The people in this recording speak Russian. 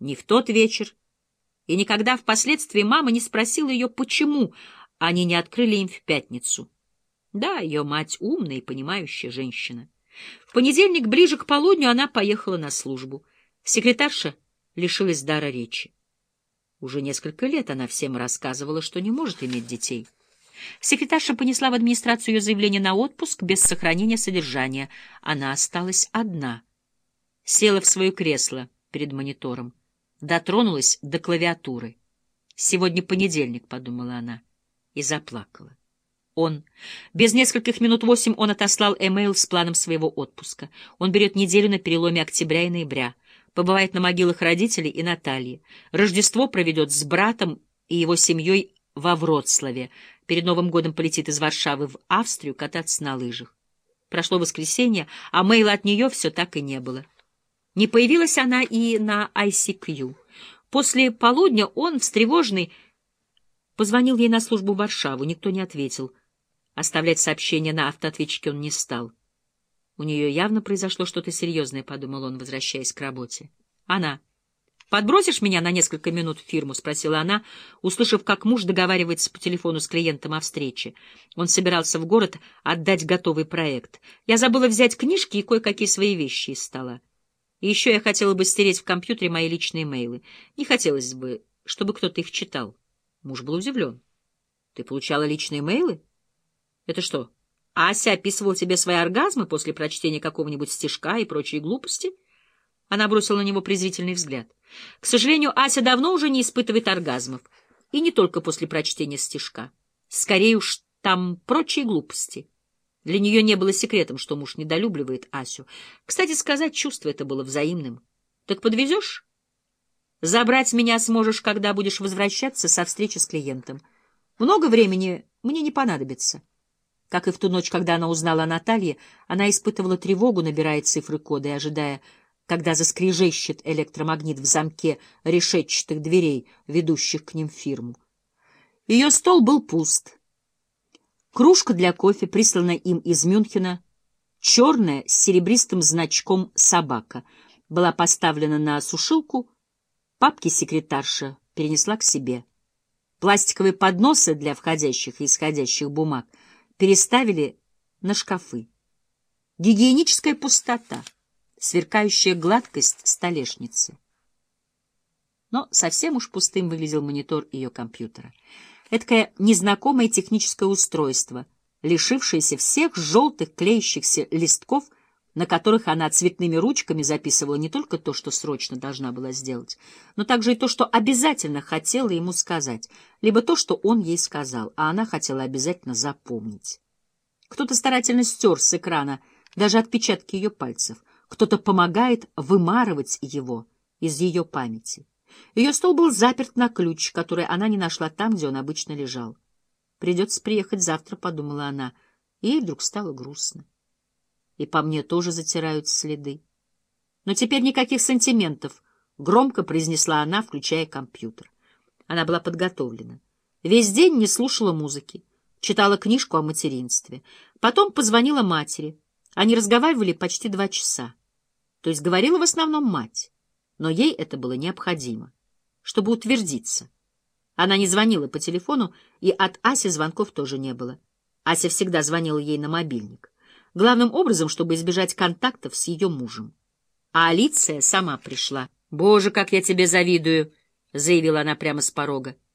Ни в тот вечер, и никогда впоследствии мама не спросила ее, почему они не открыли им в пятницу. Да, ее мать умная и понимающая женщина. В понедельник ближе к полудню она поехала на службу. Секретарша лишилась дара речи. Уже несколько лет она всем рассказывала, что не может иметь детей. Секретарша понесла в администрацию ее заявление на отпуск без сохранения содержания. Она осталась одна. Села в свое кресло перед монитором, дотронулась до клавиатуры. «Сегодня понедельник», — подумала она, и заплакала. Он. Без нескольких минут восемь он отослал эмейл с планом своего отпуска. Он берет неделю на переломе октября и ноября. Побывает на могилах родителей и Натальи. Рождество проведет с братом и его семьей во Вроцлаве. Перед Новым годом полетит из Варшавы в Австрию кататься на лыжах. Прошло воскресенье, а мейла от нее все так и не было. Не появилась она и на ICQ. После полудня он, встревоженный, позвонил ей на службу в Варшаву. Никто не ответил. Оставлять сообщение на автоответчике он не стал. У нее явно произошло что-то серьезное, — подумал он, возвращаясь к работе. Она. «Подбросишь меня на несколько минут в фирму?» — спросила она, услышав, как муж договаривается по телефону с клиентом о встрече. Он собирался в город отдать готовый проект. «Я забыла взять книжки и кое-какие свои вещи из стола. И еще я хотела бы стереть в компьютере мои личные мейлы. Не хотелось бы, чтобы кто-то их читал». Муж был удивлен. «Ты получала личные мейлы?» Это что, Ася описывал тебе свои оргазмы после прочтения какого-нибудь стишка и прочие глупости? Она бросила на него презрительный взгляд. К сожалению, Ася давно уже не испытывает оргазмов. И не только после прочтения стишка. Скорее уж там прочие глупости. Для нее не было секретом, что муж недолюбливает Асю. Кстати сказать, чувство это было взаимным. Так подвезешь? Забрать меня сможешь, когда будешь возвращаться со встречи с клиентом. Много времени мне не понадобится. Как и в ту ночь, когда она узнала о Наталье, она испытывала тревогу, набирая цифры кода и ожидая, когда заскрежещет электромагнит в замке решетчатых дверей, ведущих к ним фирму. Ее стол был пуст. Кружка для кофе, прислана им из Мюнхена, черная с серебристым значком «собака», была поставлена на сушилку, папки секретарша перенесла к себе. Пластиковые подносы для входящих и исходящих бумаг — переставили на шкафы. Гигиеническая пустота, сверкающая гладкость столешницы. Но совсем уж пустым выглядел монитор ее компьютера. Эдакое незнакомое техническое устройство, лишившееся всех желтых клеящихся листков, на которых она цветными ручками записывала не только то, что срочно должна была сделать, но также и то, что обязательно хотела ему сказать, либо то, что он ей сказал, а она хотела обязательно запомнить. Кто-то старательно стер с экрана даже отпечатки ее пальцев, кто-то помогает вымарывать его из ее памяти. Ее стол был заперт на ключ, который она не нашла там, где он обычно лежал. «Придется приехать завтра», — подумала она, и ей вдруг стало грустно и по мне тоже затирают следы. Но теперь никаких сантиментов, — громко произнесла она, включая компьютер. Она была подготовлена. Весь день не слушала музыки, читала книжку о материнстве. Потом позвонила матери. Они разговаривали почти два часа. То есть говорила в основном мать, но ей это было необходимо, чтобы утвердиться. Она не звонила по телефону, и от Аси звонков тоже не было. Ася всегда звонила ей на мобильник главным образом, чтобы избежать контактов с ее мужем. А Алиция сама пришла. «Боже, как я тебе завидую!» — заявила она прямо с порога.